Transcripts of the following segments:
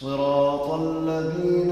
صراط الذين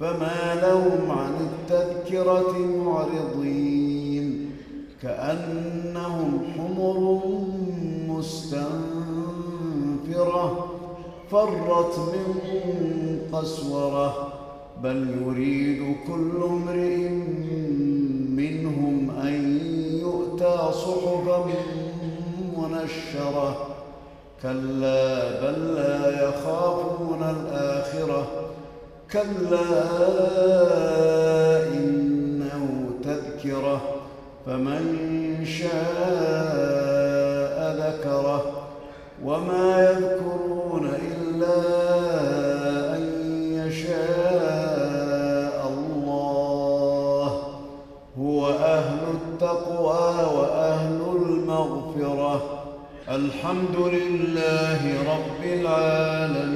فما لهم عن التذكرة معرضين. كأنهم حمر مستنفرة فرت من قسورة بل يريد كل امرئ منهم أن يؤتى صحفا منشرة. كلا بل لا يخافون الآخرة. كلا إنه تذكرة فمن شاء ذكره. وما يذكرون إلا أن يشاء الله. هو أهل التقوى وأهل المغفرة. الحمد لله رب العالمين.